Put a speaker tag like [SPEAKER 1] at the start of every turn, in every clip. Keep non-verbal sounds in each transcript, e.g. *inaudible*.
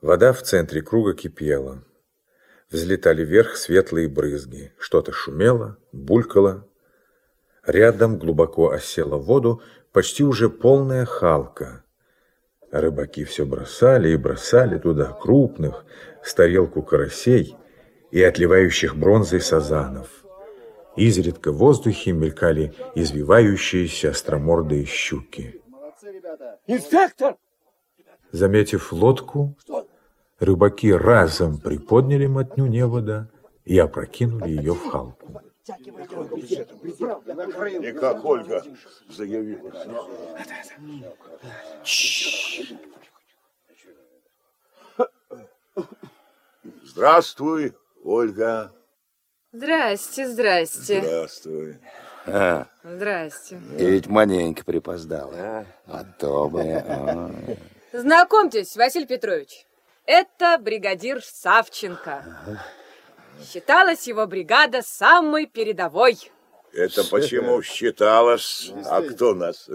[SPEAKER 1] Вода в центре круга кипела. Взлетали вверх светлые брызги. Что-то шумело, булькало. Рядом глубоко осела в воду почти уже полная халка. рыбаки все бросали и бросали туда крупных, с тарелку карасей и отливающих бронзой сазанов. Изредка в воздухе мелькали извивающиеся остромордые щуки.
[SPEAKER 2] Инспектор!
[SPEAKER 1] Заметив лодку, рыбаки разом приподняли мотню невода и опрокинули ее в халку.
[SPEAKER 3] И как Ольга заявилась. Здравствуй, Ольга.
[SPEAKER 4] Здрасте, здрасте.
[SPEAKER 3] Здравствуй.
[SPEAKER 5] А,
[SPEAKER 4] Здрасте.
[SPEAKER 5] и ведь маленько припоздала. А то бы... а.
[SPEAKER 4] Знакомьтесь, Василий Петрович. Это бригадир Савченко. Считалась его бригада самой передовой.
[SPEAKER 3] Это почему считалось? А кто нас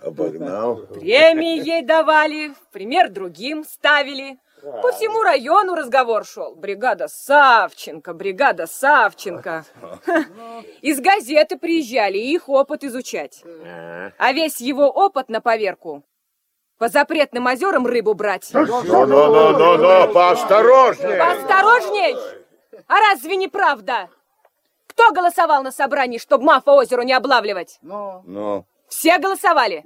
[SPEAKER 3] обогнал?
[SPEAKER 4] Премии ей давали, в пример другим ставили. По всему району разговор шел. Бригада Савченко, бригада Савченко. *laughs* Из газеты приезжали их опыт изучать. А весь его опыт на поверку. По запретным озерам рыбу брать.
[SPEAKER 3] Ну-ну-ну-ну-ну, поосторожнее.
[SPEAKER 4] Поосторожней! А разве не правда? Кто голосовал на собрании, чтобы Мафа озеру не облавливать?
[SPEAKER 5] Ну,
[SPEAKER 4] Все голосовали?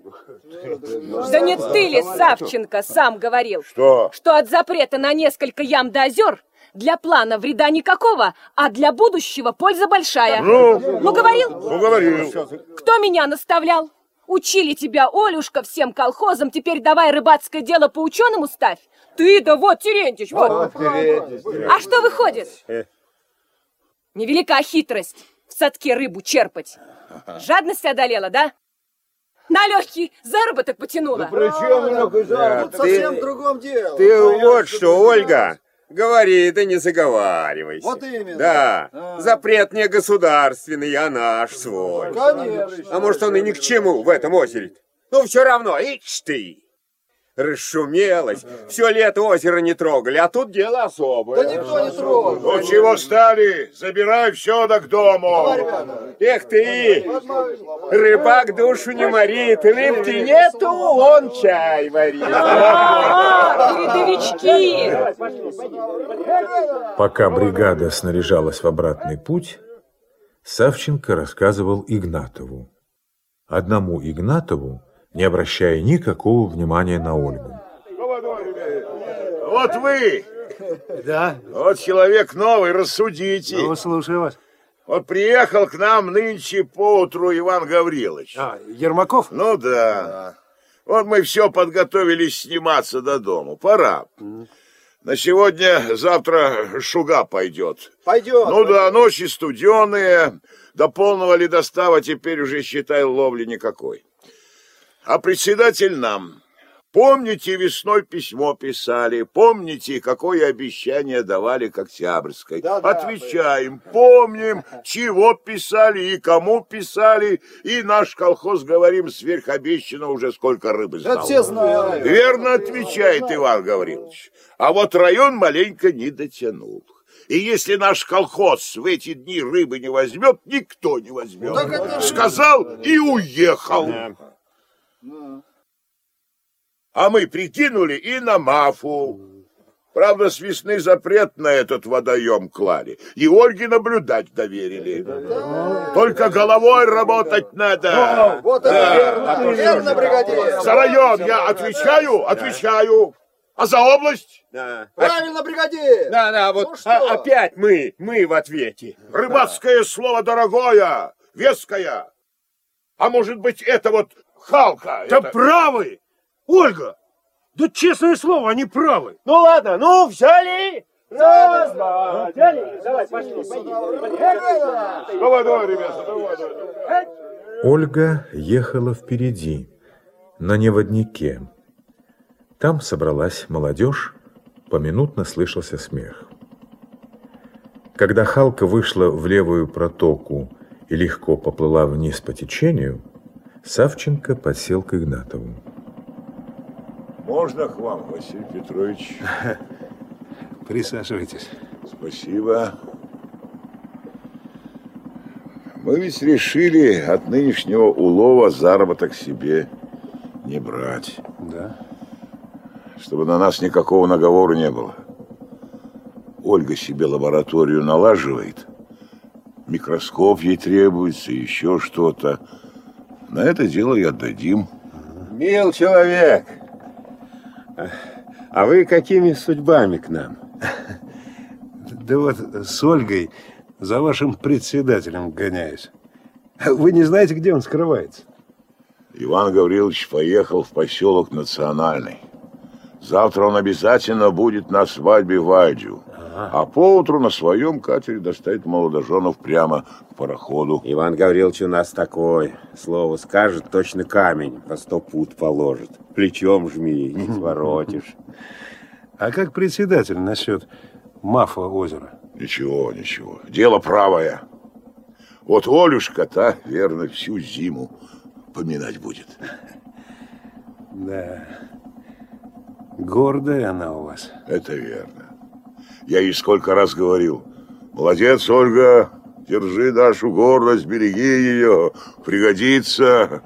[SPEAKER 4] Да не ты ли, Савченко, сам говорил,
[SPEAKER 3] Что?
[SPEAKER 4] что от запрета на несколько ям до озер для плана вреда никакого, а для будущего польза большая.
[SPEAKER 3] Ну?
[SPEAKER 4] ну говорил?
[SPEAKER 3] Ну, говорил.
[SPEAKER 4] Кто меня наставлял? Учили тебя, Олюшка, всем колхозам, теперь давай рыбацкое дело по ученому ставь. Ты, да вот, Терентьевич, вот. А что выходит? Невелика хитрость в садке рыбу черпать. Жадность одолела, да? На легкий заработок потянула.
[SPEAKER 6] Тут совсем в другом деле.
[SPEAKER 7] Ты вот что, Ольга, говори, да не заговаривайся.
[SPEAKER 6] Вот именно.
[SPEAKER 7] Да,
[SPEAKER 6] А.
[SPEAKER 7] запрет не государственный, а наш свой.
[SPEAKER 6] Конечно.
[SPEAKER 7] А может, он и ни к чему в этом озере? Ну, все равно, ишь ты! Расшумелось, все лето озеро не трогали, а тут дело особое.
[SPEAKER 6] Да никто не трогал.
[SPEAKER 3] Ну, чего стали? Забирай все да к дому.
[SPEAKER 7] Эх ты, рыбак душу не морит, рыбки нету, он чай варит.
[SPEAKER 4] А, передовички!
[SPEAKER 1] Пока бригада снаряжалась в обратный путь, Савченко рассказывал Игнатову. Одному Игнатову, не обращая никакого внимания на Ольгу.
[SPEAKER 3] Вот вы,
[SPEAKER 2] Да,
[SPEAKER 3] вот человек новый, рассудите.
[SPEAKER 2] ну, слушаю вас.
[SPEAKER 3] Вот приехал к нам нынче поутру Иван Гаврилович.
[SPEAKER 2] А, Ермаков?
[SPEAKER 3] Ну да. Вот мы все подготовились сниматься до дому. Пора. На сегодня, завтра шуга пойдет.
[SPEAKER 6] Пойдет.
[SPEAKER 3] Ну да, ночи студеные. До полного ледостава теперь уже, считай, ловли никакой. А председатель нам. Помните, весной письмо писали, помните, какое обещание давали к Октябрьской.
[SPEAKER 6] Да-да.
[SPEAKER 3] Отвечаем, помним, чего писали и кому писали, и наш колхоз, говорим, сверхобещано уже сколько рыбы
[SPEAKER 6] Это
[SPEAKER 3] сдал.
[SPEAKER 6] все знают.
[SPEAKER 3] Верно отвечает Иван Гаврилович. А вот район маленько не дотянул. И если наш колхоз в эти дни рыбы не возьмет, никто не возьмет.
[SPEAKER 6] Же-
[SPEAKER 3] Сказал и уехал. А мы прикинули и на мафу. Правда, с весны запрет на этот водоем клали. И Ольге наблюдать доверили. Только головой работать надо.
[SPEAKER 6] Вот это верно. Верно, бригадир.
[SPEAKER 3] За район я отвечаю, отвечаю. А за область?
[SPEAKER 7] Да,
[SPEAKER 6] Правильно, бригадир.
[SPEAKER 7] да, да, вот
[SPEAKER 6] Ну что?
[SPEAKER 7] а- опять мы, мы в ответе.
[SPEAKER 3] Рыбацкое слово дорогое, веское. А может быть, это вот Халка?
[SPEAKER 2] Да
[SPEAKER 3] это-
[SPEAKER 2] правы! Ольга! Да честное слово, они правы.
[SPEAKER 7] Ну ладно, ну взяли. Раз, два, взяли. Давай, пошли,
[SPEAKER 3] Давай, давай, ребята, давай, давай.
[SPEAKER 1] Ольга ехала впереди, на неводнике. Там собралась молодежь, поминутно слышался смех. Когда Халка вышла в левую протоку и легко поплыла вниз по течению, Савченко подсел к Игнатову.
[SPEAKER 3] Можно к вам, Василий Петрович? *laughs*
[SPEAKER 8] Присаживайтесь.
[SPEAKER 3] Спасибо. Мы ведь решили от нынешнего улова заработок себе не брать,
[SPEAKER 8] Да.
[SPEAKER 3] чтобы на нас никакого наговора не было. Ольга себе лабораторию налаживает, микроскоп ей требуется, еще что-то. На это дело и отдадим.
[SPEAKER 7] Мил человек, а- вы какими судьбами к нам?
[SPEAKER 8] Да вот с Ольгой за вашим председателем гоняюсь. Вы не знаете, где он скрывается?
[SPEAKER 3] Иван Гаврилович поехал в поселок Национальный. Завтра он обязательно будет на свадьбе в А поутру на своем катере доставит молодоженов прямо к пароходу.
[SPEAKER 7] Иван Гаврилович у нас такой. Слово скажет, точно камень по сто пут положит. Плечом жми, не *laughs* своротишь.
[SPEAKER 8] А как председатель насчет Мафа озера?
[SPEAKER 3] Ничего, ничего. Дело правое. Вот Олюшка-то, верно, всю зиму поминать будет.
[SPEAKER 8] Да. Гордая она у вас.
[SPEAKER 3] Это верно. Я ей сколько раз говорил. Молодец, Ольга, держи нашу гордость, береги ее, пригодится.